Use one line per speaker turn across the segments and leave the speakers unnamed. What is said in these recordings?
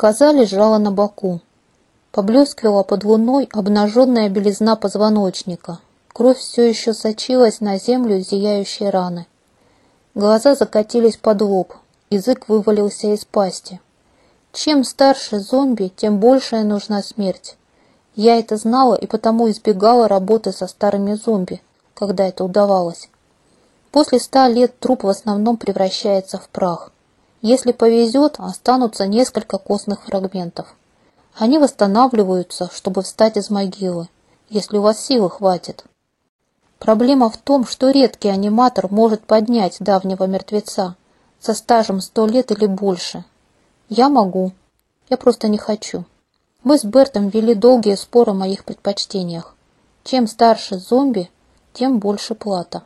Коза лежала на боку. Поблескивала под луной обнаженная белизна позвоночника. Кровь все еще сочилась на землю зияющей раны. Глаза закатились под лоб, язык вывалился из пасти. Чем старше зомби, тем большая нужна смерть. Я это знала и потому избегала работы со старыми зомби, когда это удавалось. После ста лет труп в основном превращается в прах. Если повезет, останутся несколько костных фрагментов. Они восстанавливаются, чтобы встать из могилы, если у вас силы хватит. Проблема в том, что редкий аниматор может поднять давнего мертвеца со стажем сто лет или больше. Я могу. Я просто не хочу. Мы с Бертом вели долгие споры о моих предпочтениях. Чем старше зомби, тем больше плата.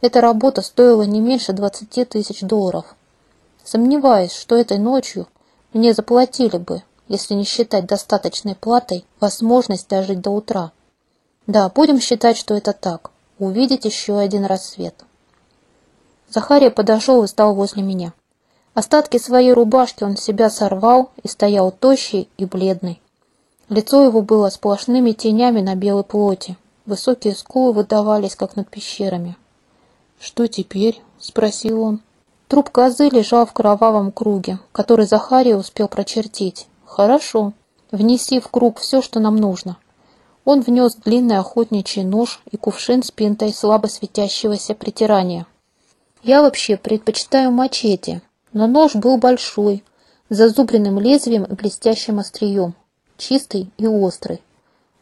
Эта работа стоила не меньше 20 тысяч долларов. Сомневаюсь, что этой ночью мне заплатили бы, если не считать достаточной платой возможность дожить до утра. Да, будем считать, что это так. Увидеть еще один рассвет. Захария подошел и стал возле меня. Остатки своей рубашки он с себя сорвал и стоял тощий и бледный. Лицо его было сплошными тенями на белой плоти. Высокие скулы выдавались, как над пещерами. «Что теперь?» — спросил он. Труп козы лежал в кровавом круге, который Захария успел прочертить. «Хорошо. Внеси в круг все, что нам нужно». Он внес длинный охотничий нож и кувшин с пинтой слабо светящегося притирания. «Я вообще предпочитаю мачете, но нож был большой, с зазубренным лезвием и блестящим острием, чистый и острый.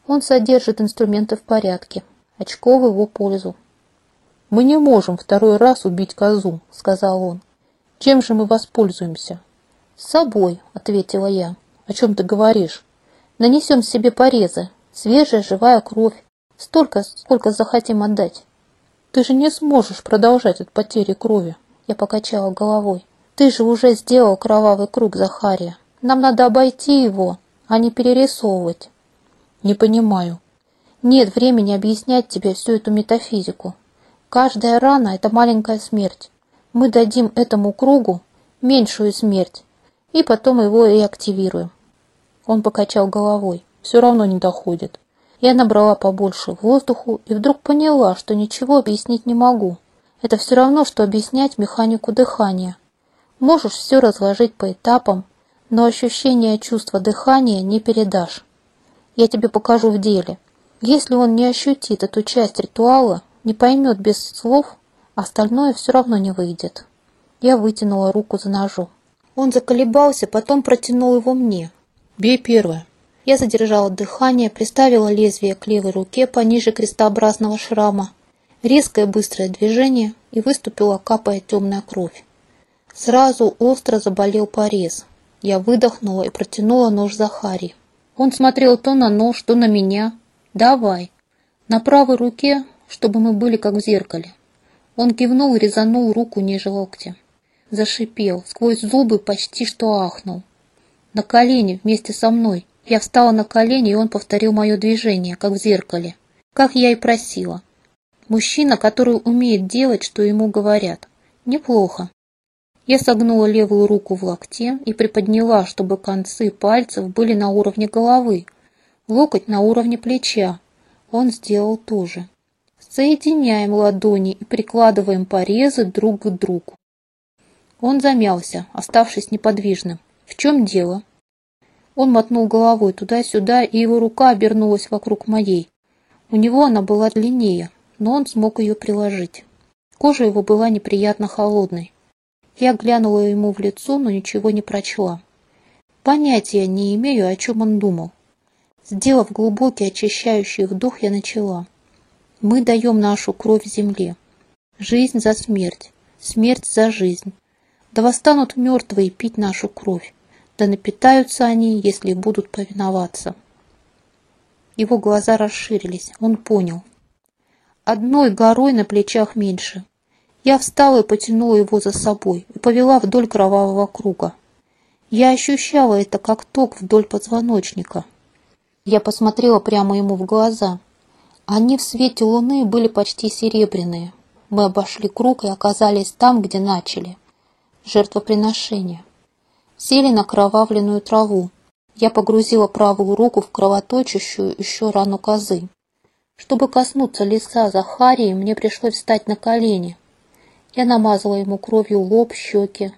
Он содержит инструменты в порядке, очко в его пользу. «Мы не можем второй раз убить козу», — сказал он. «Чем же мы воспользуемся?» «С собой», — ответила я. «О чем ты говоришь?» «Нанесем себе порезы. Свежая живая кровь. Столько, сколько захотим отдать». «Ты же не сможешь продолжать от потери крови», — я покачала головой. Ты же уже сделал кровавый круг, Захария. Нам надо обойти его, а не перерисовывать. Не понимаю. Нет времени объяснять тебе всю эту метафизику. Каждая рана – это маленькая смерть. Мы дадим этому кругу меньшую смерть, и потом его и активируем. Он покачал головой. Все равно не доходит. Я набрала побольше воздуху и вдруг поняла, что ничего объяснить не могу. Это все равно, что объяснять механику дыхания – Можешь все разложить по этапам, но ощущение чувства дыхания не передашь. Я тебе покажу в деле. Если он не ощутит эту часть ритуала, не поймет без слов, остальное все равно не выйдет. Я вытянула руку за ножом. Он заколебался, потом протянул его мне. «Бей первое». Я задержала дыхание, приставила лезвие к левой руке пониже крестообразного шрама. Резкое быстрое движение, и выступила капая темная кровь. Сразу остро заболел порез. Я выдохнула и протянула нож Захари. Он смотрел то на нож, то на меня. «Давай». На правой руке, чтобы мы были как в зеркале. Он кивнул и резанул руку ниже локтя. Зашипел, сквозь зубы почти что ахнул. На колени вместе со мной. Я встала на колени, и он повторил мое движение, как в зеркале. Как я и просила. Мужчина, который умеет делать, что ему говорят. Неплохо. Я согнула левую руку в локте и приподняла, чтобы концы пальцев были на уровне головы, локоть на уровне плеча. Он сделал то же. Соединяем ладони и прикладываем порезы друг к другу. Он замялся, оставшись неподвижным. В чем дело? Он мотнул головой туда-сюда, и его рука обернулась вокруг моей. У него она была длиннее, но он смог ее приложить. Кожа его была неприятно холодной. Я глянула ему в лицо, но ничего не прочла. Понятия не имею, о чем он думал. Сделав глубокий очищающий вдох, я начала. Мы даем нашу кровь земле. Жизнь за смерть, смерть за жизнь. Да восстанут мертвые пить нашу кровь, да напитаются они, если будут повиноваться. Его глаза расширились, он понял. Одной горой на плечах меньше, я встала и потянула его за собой и повела вдоль кровавого круга. Я ощущала это как ток вдоль позвоночника. Я посмотрела прямо ему в глаза. Они в свете луны были почти серебряные. Мы обошли круг и оказались там, где начали. Жертвоприношение. Сели на кровавленную траву. Я погрузила правую руку в кровоточащую еще рану козы. Чтобы коснуться лица Захарии, мне пришлось встать на колени. Я намазала ему кровью лоб, щеки.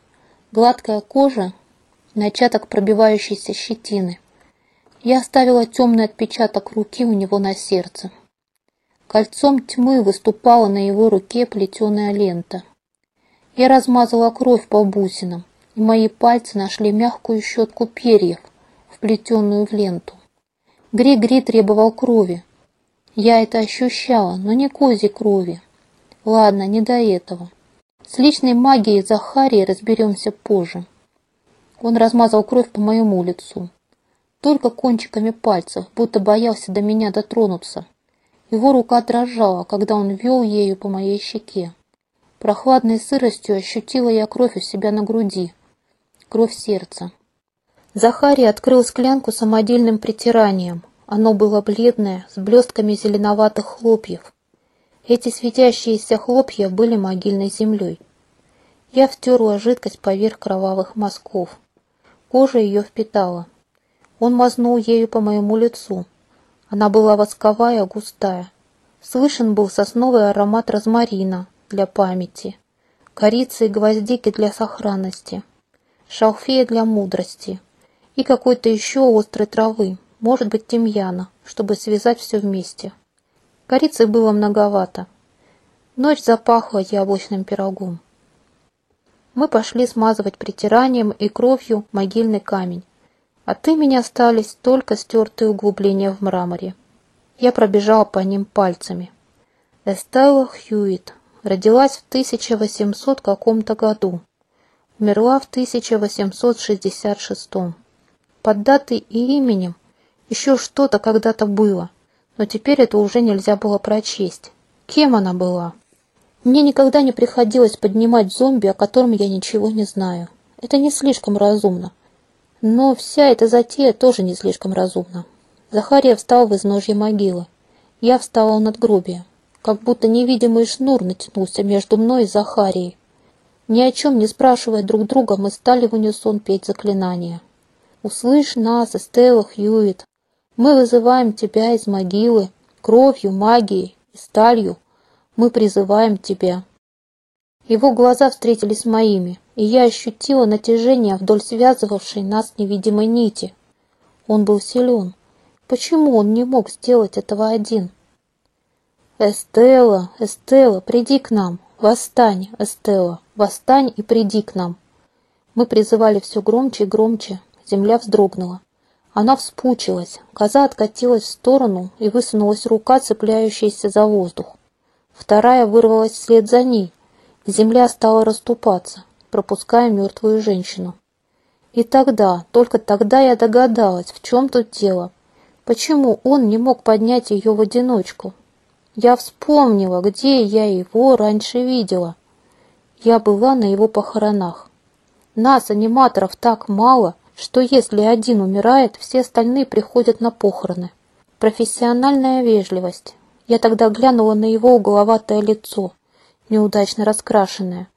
Гладкая кожа, начаток пробивающейся щетины. Я оставила темный отпечаток руки у него на сердце. Кольцом тьмы выступала на его руке плетеная лента. Я размазала кровь по бусинам, и мои пальцы нашли мягкую щетку перьев, вплетенную в ленту. Гри-Гри требовал крови, я это ощущала, но не козьей крови. Ладно, не до этого. С личной магией Захарии разберемся позже. Он размазал кровь по моему лицу. Только кончиками пальцев, будто боялся до меня дотронуться. Его рука дрожала, когда он вел ею по моей щеке. Прохладной сыростью ощутила я кровь у себя на груди. Кровь сердца. Захарий открыл склянку самодельным притиранием. Оно было бледное, с блестками зеленоватых хлопьев. Эти светящиеся хлопья были могильной землей. Я втерла жидкость поверх кровавых мазков. Кожа ее впитала. Он мазнул ею по моему лицу. Она была восковая, густая. Слышен был сосновый аромат розмарина для памяти, корицы и гвоздики для сохранности, шалфея для мудрости и какой-то еще острой травы, может быть тимьяна, чтобы связать все вместе. Корицы было многовато. Ночь запахла яблочным пирогом. Мы пошли смазывать притиранием и кровью могильный камень. От имени остались только стертые углубления в мраморе. Я пробежала по ним пальцами. Эстелла Хьюит родилась в 1800 каком-то году. Умерла в 1866. Под датой и именем еще что-то когда-то было, но теперь это уже нельзя было прочесть. Кем она была? Мне никогда не приходилось поднимать зомби, о котором я ничего не знаю. Это не слишком разумно. Но вся эта затея тоже не слишком разумна. Захария встал в изножье могилы. Я встала у надгробия. Как будто невидимый шнур натянулся между мной и Захарией. Ни о чем не спрашивая друг друга, мы стали в унисон петь заклинания. «Услышь нас, Эстелла Хьюит, мы вызываем тебя из могилы, кровью, магией и сталью. Мы призываем тебя. Его глаза встретились с моими, и я ощутила натяжение вдоль связывавшей нас невидимой нити. Он был силен. Почему он не мог сделать этого один? «Эстелла, Эстелла, приди к нам! Восстань, Эстелла, восстань и приди к нам!» Мы призывали все громче и громче. Земля вздрогнула. Она вспучилась, коза откатилась в сторону и высунулась рука, цепляющаяся за воздух. Вторая вырвалась вслед за ней. Земля стала расступаться, пропуская мертвую женщину. И тогда, только тогда я догадалась, в чем тут дело. Почему он не мог поднять ее в одиночку? Я вспомнила, где я его раньше видела. Я была на его похоронах. Нас, аниматоров, так мало — что если один умирает, все остальные приходят на похороны. Профессиональная вежливость. Я тогда глянула на его угловатое лицо, неудачно раскрашенное.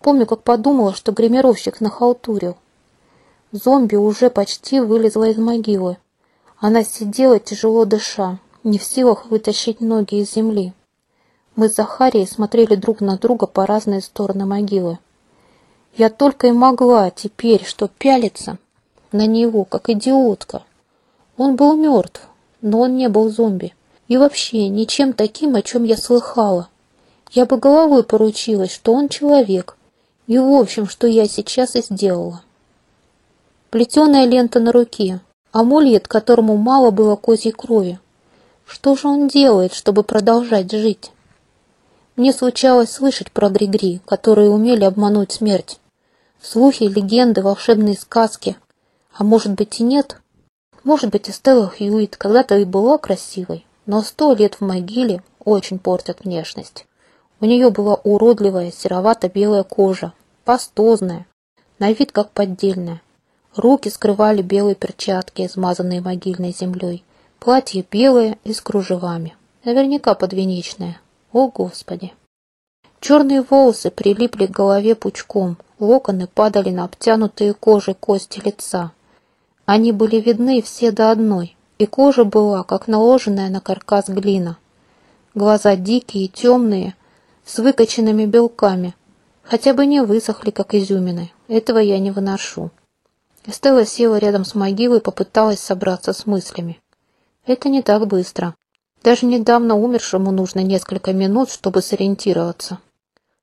Помню, как подумала, что гримировщик нахалтурил. Зомби уже почти вылезла из могилы. Она сидела, тяжело дыша, не в силах вытащить ноги из земли. Мы с Захарией смотрели друг на друга по разные стороны могилы. Я только и могла теперь, что пялиться на него, как идиотка. Он был мертв, но он не был зомби. И вообще ничем таким, о чем я слыхала. Я бы головой поручилась, что он человек. И в общем, что я сейчас и сделала. Плетеная лента на руке, амулет, которому мало было козьей крови. Что же он делает, чтобы продолжать жить? Мне случалось слышать про Григри, которые умели обмануть смерть. Слухи, легенды, волшебные сказки. А может быть и нет? Может быть, Эстелла Хьюит когда-то и была красивой, но сто лет в могиле очень портят внешность. У нее была уродливая серовато-белая кожа, пастозная, на вид как поддельная. Руки скрывали белые перчатки, измазанные могильной землей. Платье белое и с кружевами. Наверняка подвенечное. О, Господи! Черные волосы прилипли к голове пучком, Локоны падали на обтянутые кожей кости лица. Они были видны все до одной, и кожа была, как наложенная на каркас глина. Глаза дикие, и темные, с выкоченными белками, хотя бы не высохли, как изюмины. Этого я не выношу. Эстелла села рядом с могилой и попыталась собраться с мыслями. Это не так быстро. Даже недавно умершему нужно несколько минут, чтобы сориентироваться.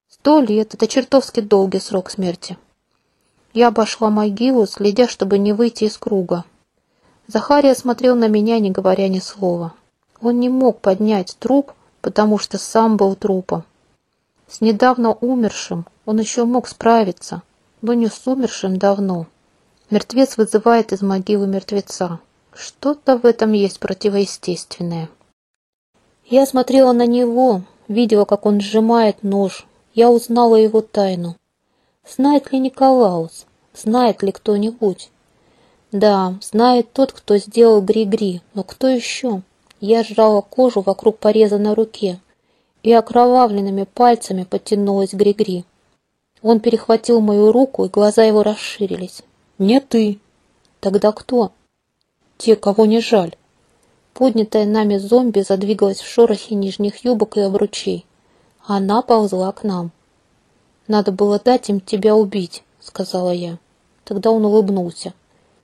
Сто лет — это чертовски долгий срок смерти. Я обошла могилу, следя, чтобы не выйти из круга. Захария смотрел на меня, не говоря ни слова. Он не мог поднять труп, потому что сам был трупом. С недавно умершим он еще мог справиться, но не с умершим давно. Мертвец вызывает из могилы мертвеца. Что-то в этом есть противоестественное. Я смотрела на него, видела, как он сжимает нож. Я узнала его тайну. Знает ли Николаус? Знает ли кто-нибудь? Да, знает тот, кто сделал Гри-Гри, но кто еще? Я сжала кожу вокруг пореза на руке и окровавленными пальцами подтянулась к Гри-Гри. Он перехватил мою руку, и глаза его расширились. «Не ты!» «Тогда кто?» «Те, кого не жаль!» Поднятая нами зомби задвигалась в шорохе нижних юбок и обручей. Она ползла к нам. «Надо было дать им тебя убить», — сказала я. Тогда он улыбнулся.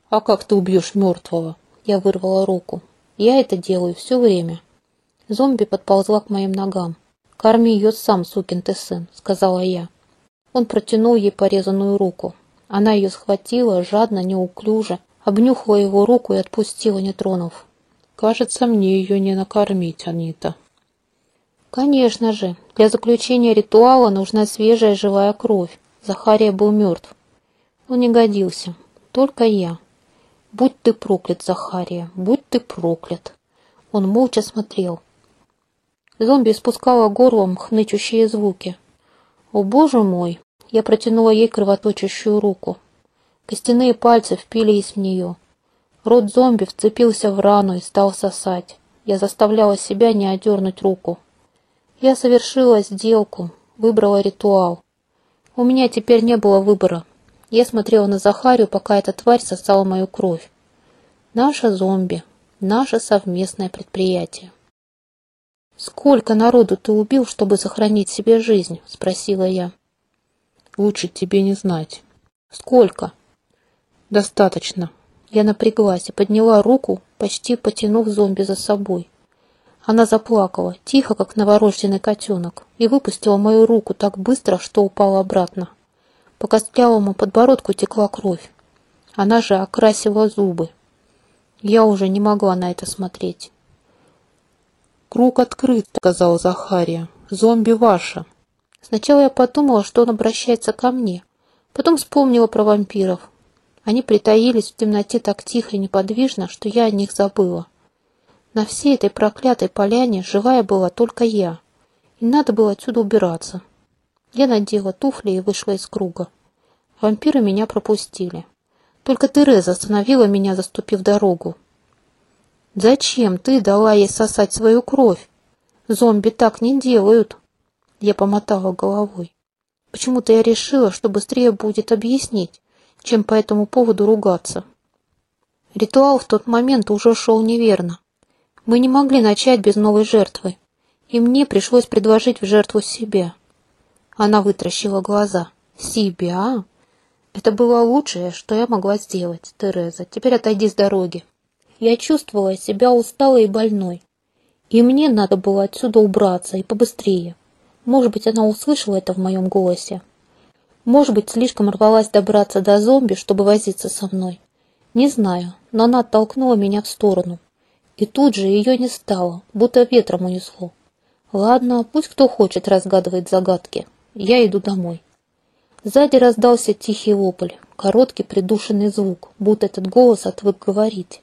«А как ты убьешь мертвого?» Я вырвала руку. «Я это делаю все время». Зомби подползла к моим ногам. «Корми ее сам, сукин ты сын», — сказала я. Он протянул ей порезанную руку. Она ее схватила, жадно, неуклюже, обнюхала его руку и отпустила, не тронув. «Кажется, мне ее не накормить, Анита». Конечно же, для заключения ритуала нужна свежая живая кровь. Захария был мертв. Он не годился. Только я. Будь ты проклят, Захария, будь ты проклят. Он молча смотрел. Зомби испускала горлом хнычущие звуки. О, боже мой! Я протянула ей кровоточащую руку. Костяные пальцы впились в нее. Рот зомби вцепился в рану и стал сосать. Я заставляла себя не одернуть руку. Я совершила сделку, выбрала ритуал. У меня теперь не было выбора. Я смотрела на Захарию, пока эта тварь сосала мою кровь. Наша зомби, наше совместное предприятие. «Сколько народу ты убил, чтобы сохранить себе жизнь?» — спросила я. «Лучше тебе не знать». «Сколько?» «Достаточно». Я напряглась и подняла руку, почти потянув зомби за собой. Она заплакала, тихо, как новорожденный котенок, и выпустила мою руку так быстро, что упала обратно. По костлявому подбородку текла кровь. Она же окрасила зубы. Я уже не могла на это смотреть. «Круг открыт», — сказал Захария. «Зомби ваша». Сначала я подумала, что он обращается ко мне. Потом вспомнила про вампиров. Они притаились в темноте так тихо и неподвижно, что я о них забыла. На всей этой проклятой поляне живая была только я, и надо было отсюда убираться. Я надела туфли и вышла из круга. Вампиры меня пропустили. Только Тереза остановила меня, заступив дорогу. «Зачем ты дала ей сосать свою кровь? Зомби так не делают!» Я помотала головой. Почему-то я решила, что быстрее будет объяснить, чем по этому поводу ругаться. Ритуал в тот момент уже шел неверно. Мы не могли начать без новой жертвы, и мне пришлось предложить в жертву себя. Она вытращила глаза. «Себя? Это было лучшее, что я могла сделать, Тереза. Теперь отойди с дороги». Я чувствовала себя усталой и больной. И мне надо было отсюда убраться и побыстрее. Может быть, она услышала это в моем голосе. Может быть, слишком рвалась добраться до зомби, чтобы возиться со мной. Не знаю, но она оттолкнула меня в сторону. И тут же ее не стало, будто ветром унесло. Ладно, пусть кто хочет разгадывает загадки. Я иду домой. Сзади раздался тихий вопль, короткий придушенный звук, будто этот голос отвык говорить.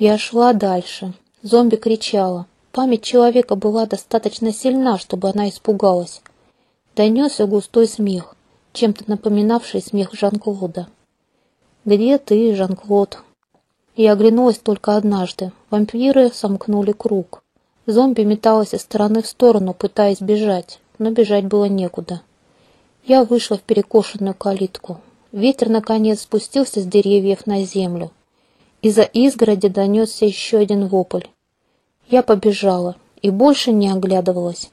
Я шла дальше. Зомби кричала. Память человека была достаточно сильна, чтобы она испугалась. Донесся густой смех, чем-то напоминавший смех Жан-Клода. «Где ты, Жан-Клод?» Я оглянулась только однажды. Вампиры сомкнули круг. Зомби металась из стороны в сторону, пытаясь бежать, но бежать было некуда. Я вышла в перекошенную калитку. Ветер, наконец, спустился с деревьев на землю. Из-за изгороди донесся еще один вопль. Я побежала и больше не оглядывалась.